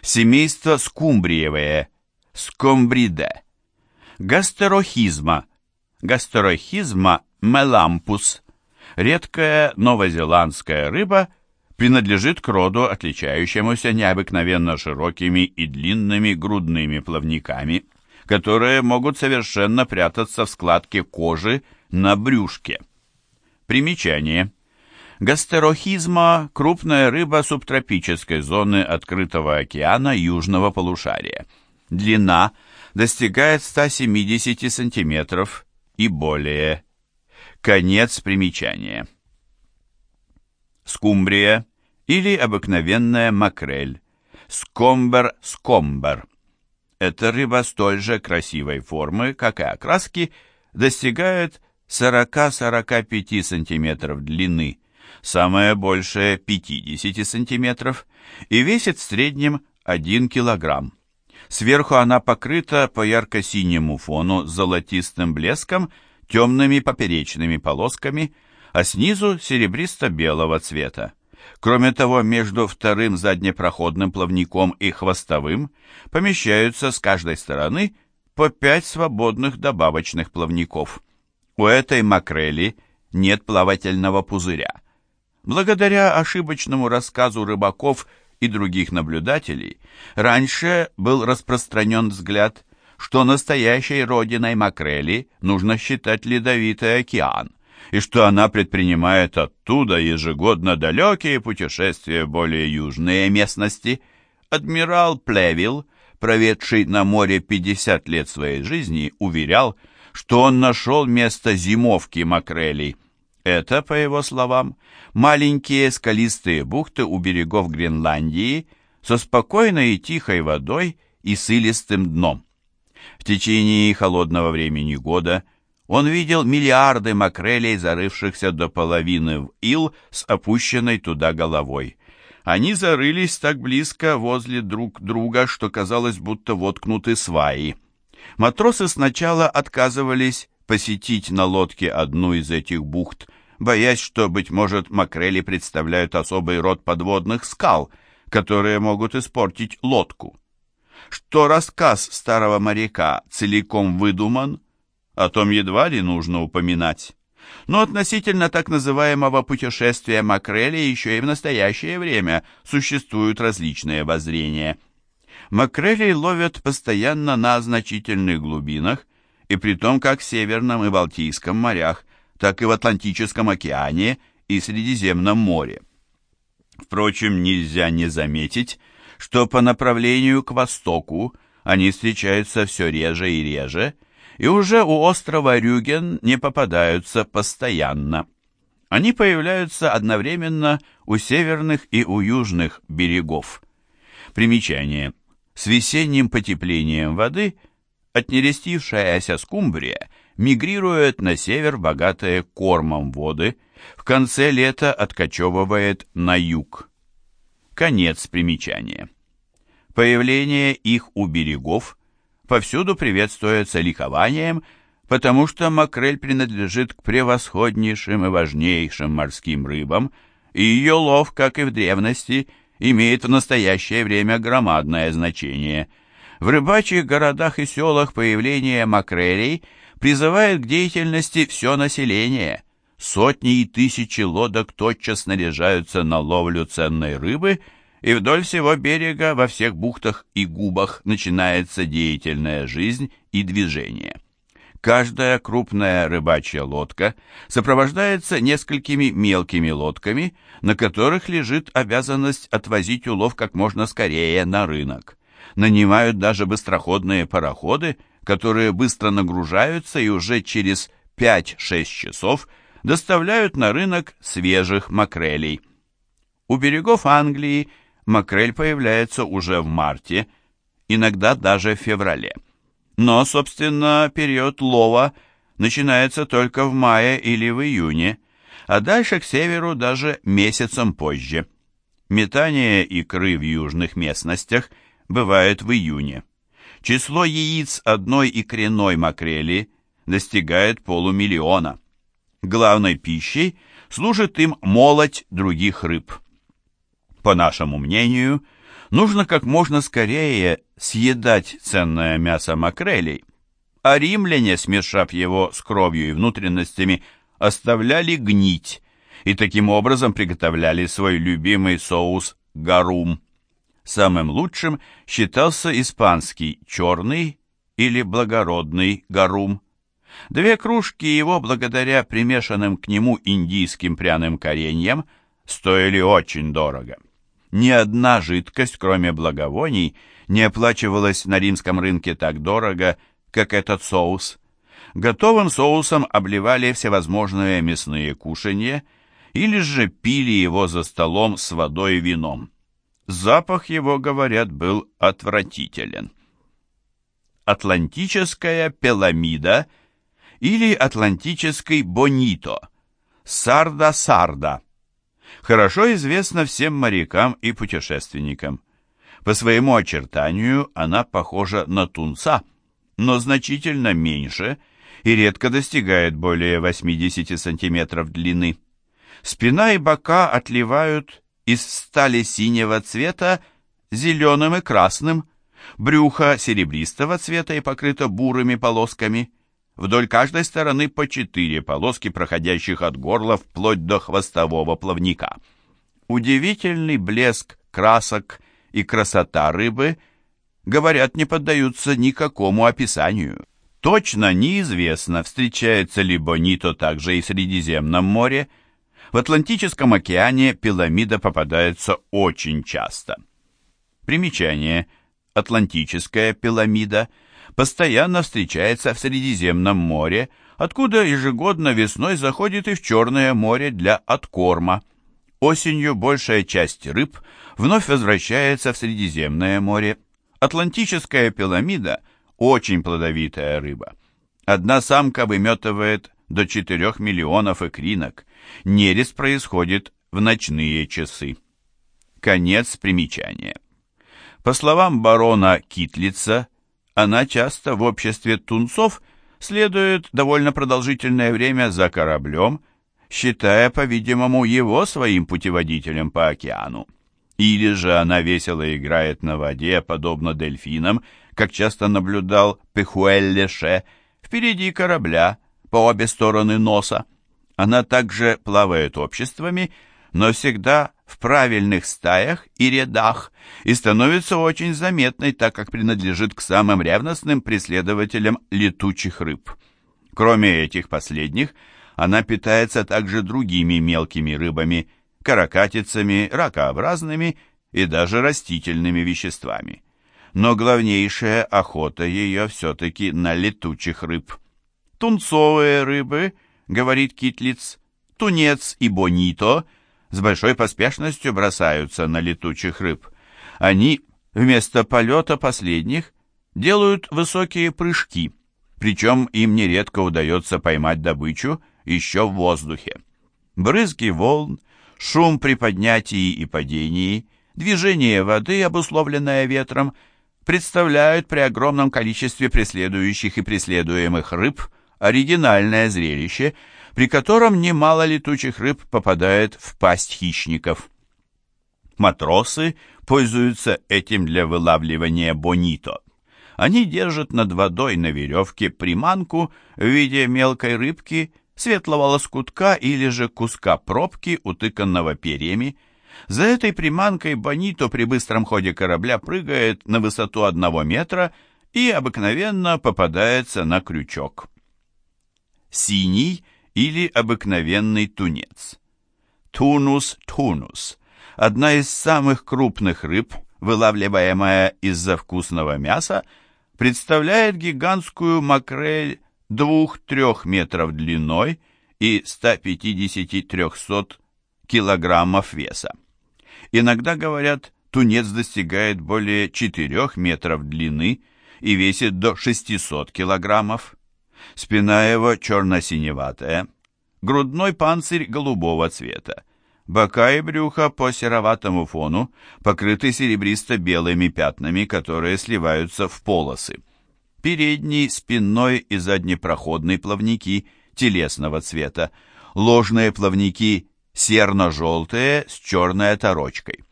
Семейство скумбриевое, скомбриде. Гастерохизма, гастерохизма мелампус. Редкая новозеландская рыба принадлежит к роду, отличающемуся необыкновенно широкими и длинными грудными плавниками, которые могут совершенно прятаться в складке кожи на брюшке. Примечание. Гастерохизма – крупная рыба субтропической зоны открытого океана южного полушария. Длина достигает 170 см и более. Конец примечания. Скумбрия или обыкновенная макрель. Скомбер-скомбер. Эта рыба столь же красивой формы, как и окраски, достигает 40-45 см длины, самое большее 50 см, и весит в среднем 1 кг. Сверху она покрыта по ярко-синему фону с золотистым блеском, темными поперечными полосками, а снизу серебристо-белого цвета. Кроме того, между вторым заднепроходным плавником и хвостовым помещаются с каждой стороны по пять свободных добавочных плавников. У этой макрели нет плавательного пузыря. Благодаря ошибочному рассказу рыбаков и других наблюдателей, раньше был распространен взгляд, что настоящей родиной макрели нужно считать Ледовитый океан, и что она предпринимает оттуда ежегодно далекие путешествия в более южные местности. Адмирал Плевилл, проведший на море 50 лет своей жизни, уверял, что он нашел место зимовки макрелей. Это, по его словам, маленькие скалистые бухты у берегов Гренландии со спокойной и тихой водой и сылистым дном. В течение холодного времени года он видел миллиарды макрелей, зарывшихся до половины в ил с опущенной туда головой. Они зарылись так близко возле друг друга, что казалось, будто воткнуты сваи. Матросы сначала отказывались посетить на лодке одну из этих бухт, боясь, что, быть может, макрели представляют особый род подводных скал, которые могут испортить лодку. Что рассказ старого моряка целиком выдуман, о том едва ли нужно упоминать. Но относительно так называемого путешествия макрели еще и в настоящее время существуют различные воззрения – Макрелей ловят постоянно на значительных глубинах, и при том как в Северном и Балтийском морях, так и в Атлантическом океане и Средиземном море. Впрочем, нельзя не заметить, что по направлению к востоку они встречаются все реже и реже, и уже у острова Рюген не попадаются постоянно. Они появляются одновременно у северных и у южных берегов. Примечание. С весенним потеплением воды отнерестившаяся скумбрия мигрирует на север, богатые кормом воды, в конце лета откачевывает на юг. Конец примечания. Появление их у берегов повсюду приветствуется ликованием, потому что макрель принадлежит к превосходнейшим и важнейшим морским рыбам, и ее лов, как и в древности, – имеет в настоящее время громадное значение. В рыбачьих городах и селах появление макрелей призывает к деятельности все население. Сотни и тысячи лодок тотчас снаряжаются на ловлю ценной рыбы, и вдоль всего берега во всех бухтах и губах начинается деятельная жизнь и движение. Каждая крупная рыбачья лодка сопровождается несколькими мелкими лодками, на которых лежит обязанность отвозить улов как можно скорее на рынок. Нанимают даже быстроходные пароходы, которые быстро нагружаются и уже через 5-6 часов доставляют на рынок свежих макрелей. У берегов Англии макрель появляется уже в марте, иногда даже в феврале. Но, собственно, период лова начинается только в мае или в июне, а дальше к северу даже месяцем позже. Метание икры в южных местностях бывает в июне. Число яиц одной икряной макрели достигает полумиллиона. Главной пищей служит им молоть других рыб. По нашему мнению, Нужно как можно скорее съедать ценное мясо макрелей, а римляне, смешав его с кровью и внутренностями, оставляли гнить и таким образом приготовляли свой любимый соус гарум. Самым лучшим считался испанский черный или благородный гарум. Две кружки его, благодаря примешанным к нему индийским пряным кореньям, стоили очень дорого. Ни одна жидкость, кроме благовоний, не оплачивалась на римском рынке так дорого, как этот соус. Готовым соусом обливали всевозможные мясные кушанья или же пили его за столом с водой и вином. Запах его, говорят, был отвратителен. Атлантическая пеламида или атлантический бонито, сарда-сарда. Хорошо известна всем морякам и путешественникам. По своему очертанию она похожа на тунца, но значительно меньше и редко достигает более 80 сантиметров длины. Спина и бока отливают из стали синего цвета зеленым и красным, брюхо серебристого цвета и покрыто бурыми полосками. Вдоль каждой стороны по четыре полоски, проходящих от горла вплоть до хвостового плавника. Удивительный блеск красок и красота рыбы, говорят, не поддаются никакому описанию. Точно неизвестно, встречается ли бонито также и в Средиземном море, в Атлантическом океане пиламида попадается очень часто. Примечание. Атлантическая пиламида постоянно встречается в Средиземном море, откуда ежегодно весной заходит и в Черное море для откорма. Осенью большая часть рыб вновь возвращается в Средиземное море. Атлантическая пиламида – очень плодовитая рыба. Одна самка выметывает до 4 миллионов икринок – Нерест происходит в ночные часы. Конец примечания. По словам барона Китлица, она часто в обществе тунцов следует довольно продолжительное время за кораблем, считая, по-видимому, его своим путеводителем по океану. Или же она весело играет на воде, подобно дельфинам, как часто наблюдал Пехуэль-Леше, впереди корабля, по обе стороны носа. Она также плавает обществами, но всегда в правильных стаях и рядах и становится очень заметной, так как принадлежит к самым ревностным преследователям летучих рыб. Кроме этих последних, она питается также другими мелкими рыбами, каракатицами, ракообразными и даже растительными веществами. Но главнейшая охота ее все-таки на летучих рыб. Тунцовые рыбы – говорит Китлиц, тунец и бонито с большой поспешностью бросаются на летучих рыб. Они вместо полета последних делают высокие прыжки, причем им нередко удается поймать добычу еще в воздухе. Брызги волн, шум при поднятии и падении, движение воды, обусловленное ветром, представляют при огромном количестве преследующих и преследуемых рыб – оригинальное зрелище, при котором немало летучих рыб попадает в пасть хищников. Матросы пользуются этим для вылавливания бонито. Они держат над водой на веревке приманку в виде мелкой рыбки, светлого лоскутка или же куска пробки, утыканного перьями. За этой приманкой бонито при быстром ходе корабля прыгает на высоту одного метра и обыкновенно попадается на крючок синий или обыкновенный тунец. Тунус тунус – одна из самых крупных рыб, вылавливаемая из-за вкусного мяса, представляет гигантскую макрель 2-3 метров длиной и 150-300 килограммов веса. Иногда, говорят, тунец достигает более 4 метров длины и весит до 600 килограммов. Спина его черно-синеватая, грудной панцирь голубого цвета. Бока и брюхо по сероватому фону покрыты серебристо-белыми пятнами, которые сливаются в полосы. Передний, спинной и заднепроходный плавники телесного цвета, ложные плавники серно-желтые с черной оторочкой.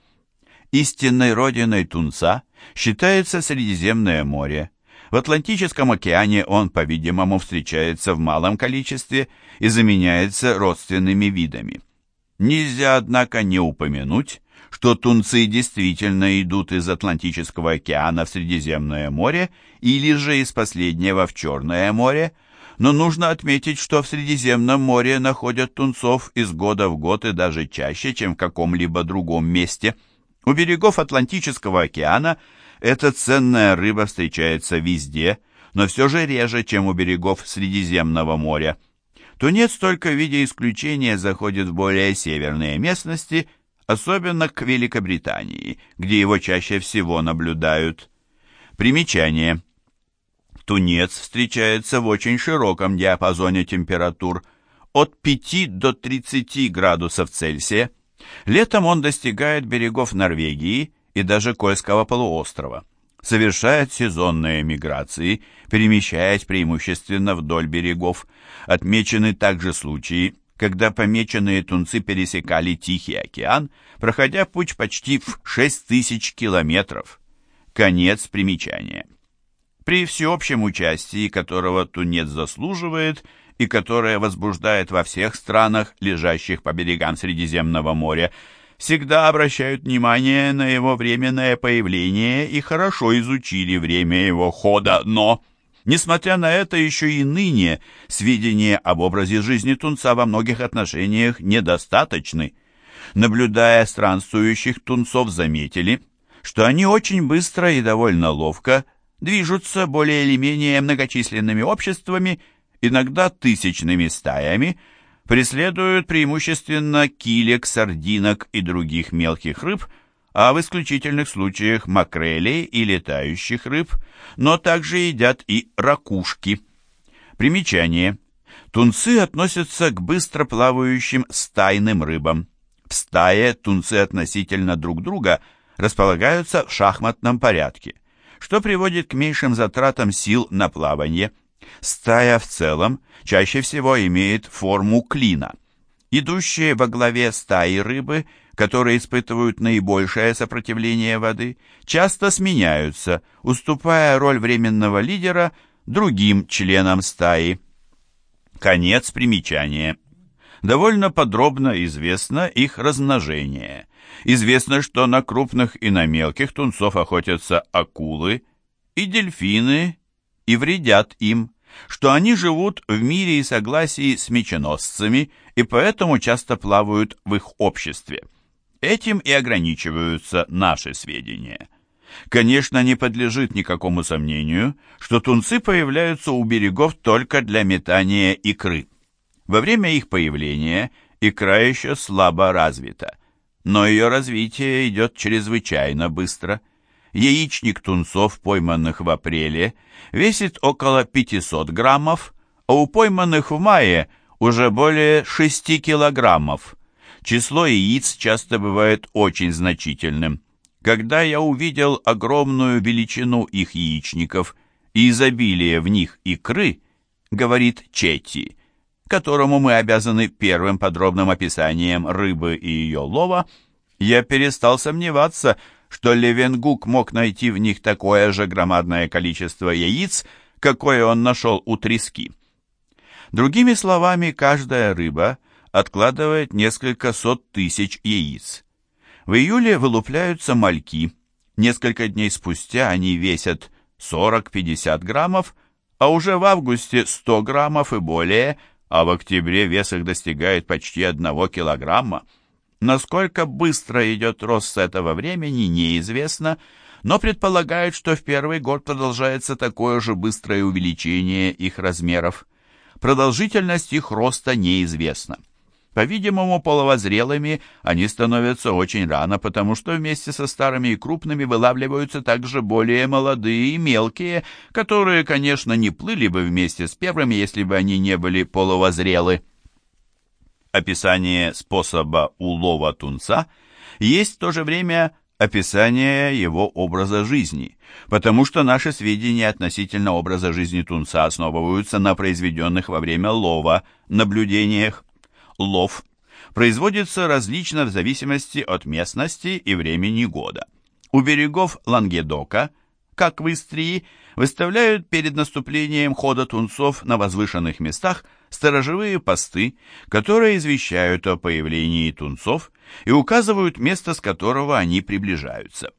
Истинной родиной тунца считается Средиземное море. В Атлантическом океане он, по-видимому, встречается в малом количестве и заменяется родственными видами. Нельзя, однако, не упомянуть, что тунцы действительно идут из Атлантического океана в Средиземное море или же из последнего в Черное море, но нужно отметить, что в Средиземном море находят тунцов из года в год и даже чаще, чем в каком-либо другом месте. У берегов Атлантического океана эта ценная рыба встречается везде, но все же реже, чем у берегов Средиземного моря. Тунец только в виде исключения заходит в более северные местности – особенно к Великобритании, где его чаще всего наблюдают. Примечание. Тунец встречается в очень широком диапазоне температур от 5 до 30 градусов Цельсия. Летом он достигает берегов Норвегии и даже Кольского полуострова. Совершает сезонные миграции, перемещаясь преимущественно вдоль берегов. Отмечены также случаи, когда помеченные тунцы пересекали Тихий океан, проходя путь почти в 6 тысяч километров. Конец примечания. При всеобщем участии, которого тунец заслуживает и которое возбуждает во всех странах, лежащих по берегам Средиземного моря, всегда обращают внимание на его временное появление и хорошо изучили время его хода, но Несмотря на это, еще и ныне сведения об образе жизни тунца во многих отношениях недостаточны. Наблюдая странствующих тунцов, заметили, что они очень быстро и довольно ловко движутся более или менее многочисленными обществами, иногда тысячными стаями, преследуют преимущественно килек, сардинок и других мелких рыб – а в исключительных случаях макрелей и летающих рыб, но также едят и ракушки. Примечание. Тунцы относятся к быстро плавающим стайным рыбам. В стае тунцы относительно друг друга располагаются в шахматном порядке, что приводит к меньшим затратам сил на плавание. Стая в целом чаще всего имеет форму клина. Идущие во главе стаи рыбы – которые испытывают наибольшее сопротивление воды, часто сменяются, уступая роль временного лидера другим членам стаи. Конец примечания. Довольно подробно известно их размножение. Известно, что на крупных и на мелких тунцов охотятся акулы и дельфины и вредят им, что они живут в мире и согласии с меченосцами и поэтому часто плавают в их обществе. Этим и ограничиваются наши сведения. Конечно, не подлежит никакому сомнению, что тунцы появляются у берегов только для метания икры. Во время их появления икра еще слабо развита, но ее развитие идет чрезвычайно быстро. Яичник тунцов, пойманных в апреле, весит около 500 граммов, а у пойманных в мае уже более 6 килограммов. Число яиц часто бывает очень значительным. Когда я увидел огромную величину их яичников и изобилие в них икры, говорит Четти, которому мы обязаны первым подробным описанием рыбы и ее лова, я перестал сомневаться, что Левенгук мог найти в них такое же громадное количество яиц, какое он нашел у трески. Другими словами, каждая рыба – откладывает несколько сот тысяч яиц. В июле вылупляются мальки. Несколько дней спустя они весят 40-50 граммов, а уже в августе 100 граммов и более, а в октябре вес их достигает почти 1 килограмма. Насколько быстро идет рост с этого времени, неизвестно, но предполагают, что в первый год продолжается такое же быстрое увеличение их размеров. Продолжительность их роста неизвестна. По-видимому, половозрелыми они становятся очень рано, потому что вместе со старыми и крупными вылавливаются также более молодые и мелкие, которые, конечно, не плыли бы вместе с первыми, если бы они не были половозрелы. Описание способа улова тунца есть в то же время описание его образа жизни, потому что наши сведения относительно образа жизни тунца основываются на произведенных во время лова наблюдениях лов производится различно в зависимости от местности и времени года. У берегов Лангедока, как в Истрии, выставляют перед наступлением хода тунцов на возвышенных местах сторожевые посты, которые извещают о появлении тунцов и указывают место, с которого они приближаются.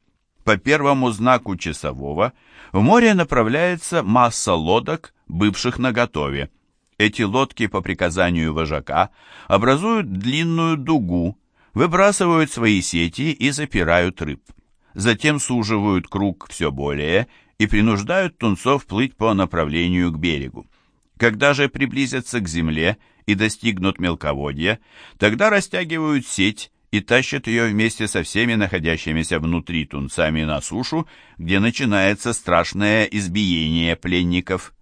По первому знаку часового в море направляется масса лодок, бывших наготове. Эти лодки по приказанию вожака образуют длинную дугу, выбрасывают свои сети и запирают рыб. Затем суживают круг все более и принуждают тунцов плыть по направлению к берегу. Когда же приблизятся к земле и достигнут мелководья, тогда растягивают сеть и тащат ее вместе со всеми находящимися внутри тунцами на сушу, где начинается страшное избиение пленников.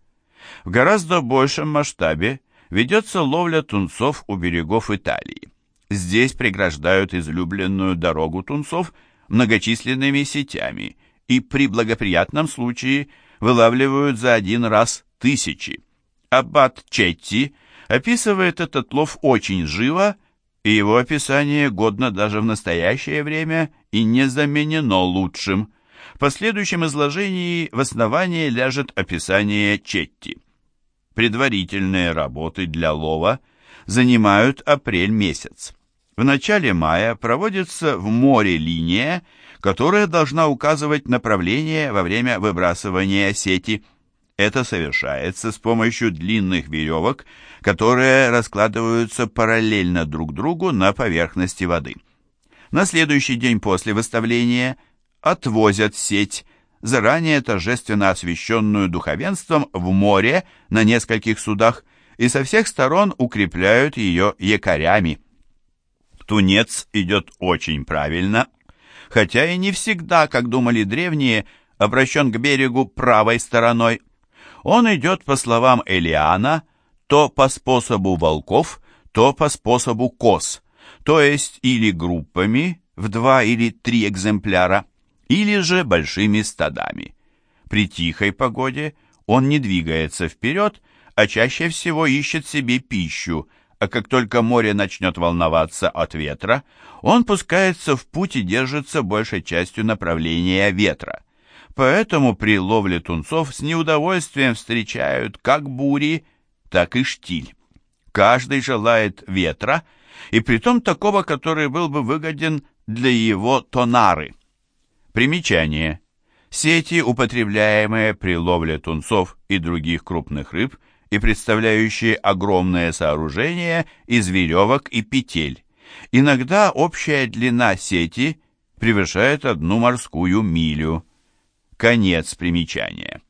В гораздо большем масштабе ведется ловля тунцов у берегов Италии. Здесь преграждают излюбленную дорогу тунцов многочисленными сетями и при благоприятном случае вылавливают за один раз тысячи. Аббат Четти описывает этот лов очень живо и его описание годно даже в настоящее время и не заменено лучшим. В последующем изложении в основании ляжет описание Четти. Предварительные работы для лова занимают апрель месяц. В начале мая проводится в море линия, которая должна указывать направление во время выбрасывания сети – это совершается с помощью длинных веревок, которые раскладываются параллельно друг другу на поверхности воды. На следующий день после выставления отвозят сеть, заранее торжественно освещенную духовенством, в море на нескольких судах и со всех сторон укрепляют ее якорями. Тунец идет очень правильно, хотя и не всегда, как думали древние, обращен к берегу правой стороной. Он идет, по словам Элиана, то по способу волков, то по способу коз, то есть или группами в два или три экземпляра, или же большими стадами. При тихой погоде он не двигается вперед, а чаще всего ищет себе пищу, а как только море начнет волноваться от ветра, он пускается в путь и держится большей частью направления ветра. Поэтому при ловле тунцов с неудовольствием встречают как бури, так и штиль. Каждый желает ветра, и притом такого, который был бы выгоден для его тонары. Примечание. Сети, употребляемые при ловле тунцов и других крупных рыб, и представляющие огромное сооружение из веревок и петель. Иногда общая длина сети превышает одну морскую милю. Конец примечания.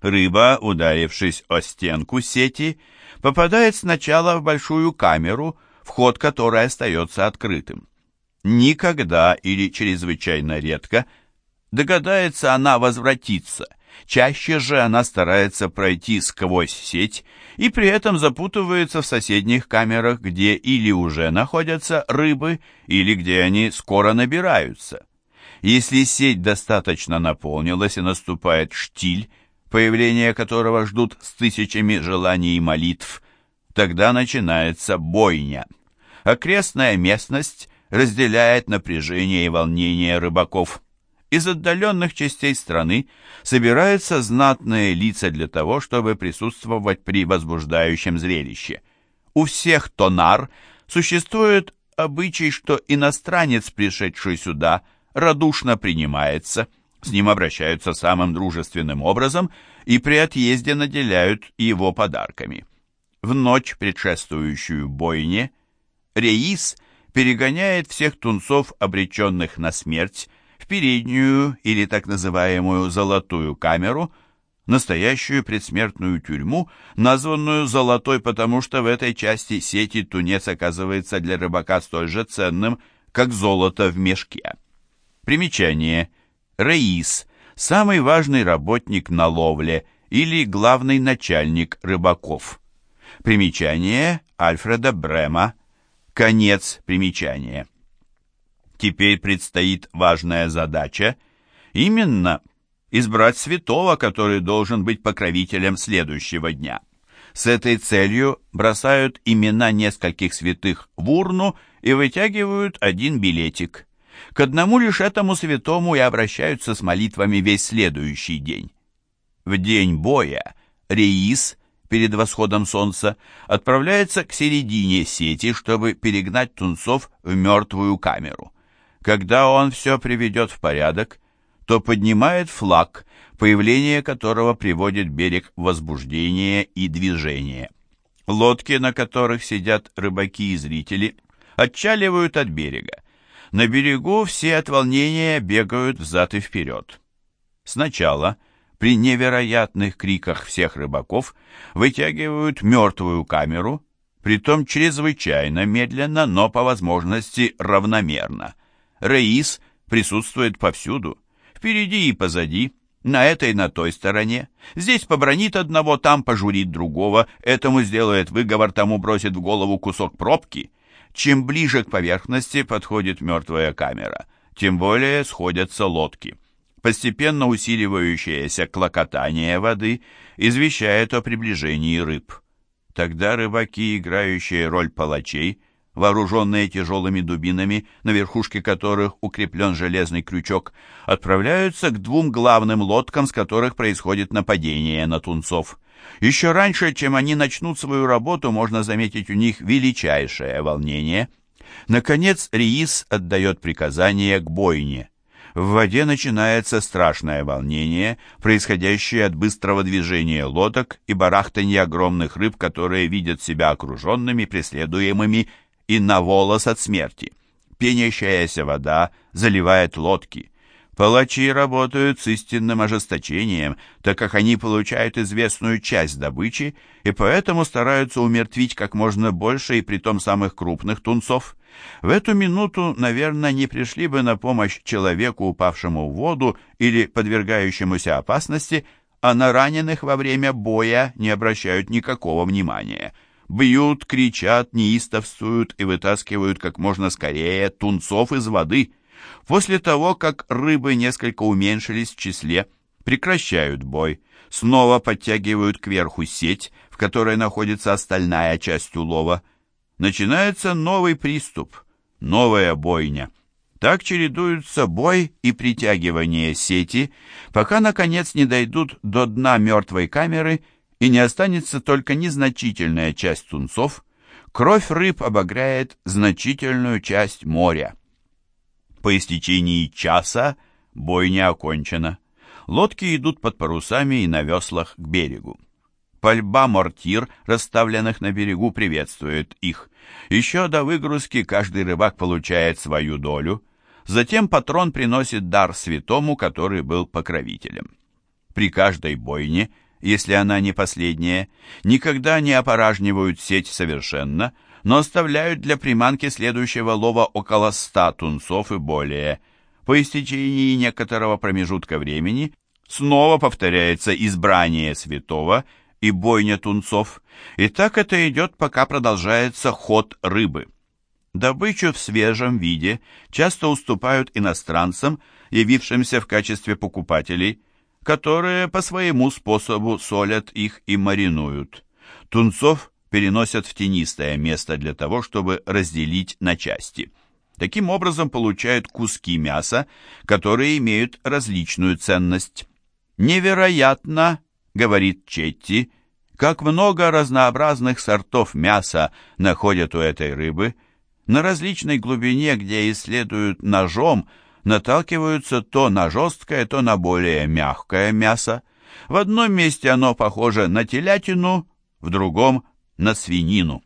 Рыба, ударившись о стенку сети, попадает сначала в большую камеру, вход которой остается открытым. Никогда или чрезвычайно редко догадается она возвратиться. Чаще же она старается пройти сквозь сеть и при этом запутывается в соседних камерах, где или уже находятся рыбы, или где они скоро набираются. Если сеть достаточно наполнилась и наступает штиль, появление которого ждут с тысячами желаний и молитв, тогда начинается бойня. Окрестная местность разделяет напряжение и волнение рыбаков. Из отдаленных частей страны собираются знатные лица для того, чтобы присутствовать при возбуждающем зрелище. У всех тонар существует обычай, что иностранец, пришедший сюда, радушно принимается, с ним обращаются самым дружественным образом и при отъезде наделяют его подарками. В ночь, предшествующую бойне, Реис перегоняет всех тунцов, обреченных на смерть, в переднюю или так называемую «золотую камеру», настоящую предсмертную тюрьму, названную «золотой», потому что в этой части сети тунец оказывается для рыбака столь же ценным, как золото в мешке. Примечание. Раис – самый важный работник на ловле или главный начальник рыбаков. Примечание Альфреда Брема. Конец примечания. Теперь предстоит важная задача, именно избрать святого, который должен быть покровителем следующего дня. С этой целью бросают имена нескольких святых в урну и вытягивают один билетик. К одному лишь этому святому и обращаются с молитвами весь следующий день. В день боя Реис перед восходом солнца отправляется к середине сети, чтобы перегнать тунцов в мертвую камеру. Когда он все приведет в порядок, то поднимает флаг, появление которого приводит берег в возбуждение и движение. Лодки, на которых сидят рыбаки и зрители, отчаливают от берега. На берегу все от волнения бегают взад и вперед. Сначала, при невероятных криках всех рыбаков, вытягивают мертвую камеру, притом чрезвычайно медленно, но по возможности равномерно. Раис присутствует повсюду, впереди и позади, на этой и на той стороне. Здесь побронит одного, там пожурит другого, этому сделает выговор, тому бросит в голову кусок пробки. Чем ближе к поверхности подходит мертвая камера, тем более сходятся лодки. Постепенно усиливающееся клокотание воды извещает о приближении рыб. Тогда рыбаки, играющие роль палачей, вооруженные тяжелыми дубинами, на верхушке которых укреплен железный крючок, отправляются к двум главным лодкам, с которых происходит нападение на тунцов. Еще раньше, чем они начнут свою работу, можно заметить у них величайшее волнение. Наконец, Риис отдает приказание к бойне. В воде начинается страшное волнение, происходящее от быстрого движения лодок и барахтания огромных рыб, которые видят себя окруженными, преследуемыми и на волос от смерти. Пенящаяся вода заливает лодки. Палачи работают с истинным ожесточением, так как они получают известную часть добычи и поэтому стараются умертвить как можно больше и притом самых крупных тунцов. В эту минуту, наверное, не пришли бы на помощь человеку, упавшему в воду или подвергающемуся опасности, а на раненых во время боя не обращают никакого внимания – бьют, кричат, неистовствуют и вытаскивают как можно скорее тунцов из воды. После того, как рыбы несколько уменьшились в числе, прекращают бой, снова подтягивают кверху сеть, в которой находится остальная часть улова. Начинается новый приступ, новая бойня. Так чередуются бой и притягивание сети, пока, наконец, не дойдут до дна мертвой камеры и не останется только незначительная часть тунцов, кровь рыб обогряет значительную часть моря. По истечении часа бойня окончена. Лодки идут под парусами и на веслах к берегу. Пальба мортир, расставленных на берегу, приветствует их. Еще до выгрузки каждый рыбак получает свою долю. Затем патрон приносит дар святому, который был покровителем. При каждой бойне если она не последняя, никогда не опоражнивают сеть совершенно, но оставляют для приманки следующего лова около ста тунцов и более. По истечении некоторого промежутка времени снова повторяется избрание святого и бойня тунцов, и так это идет, пока продолжается ход рыбы. Добычу в свежем виде часто уступают иностранцам, явившимся в качестве покупателей – которые по своему способу солят их и маринуют. Тунцов переносят в тенистое место для того, чтобы разделить на части. Таким образом получают куски мяса, которые имеют различную ценность. «Невероятно», — говорит Четти, — «как много разнообразных сортов мяса находят у этой рыбы. На различной глубине, где исследуют ножом, — наталкиваются то на жесткое, то на более мягкое мясо. В одном месте оно похоже на телятину, в другом – на свинину.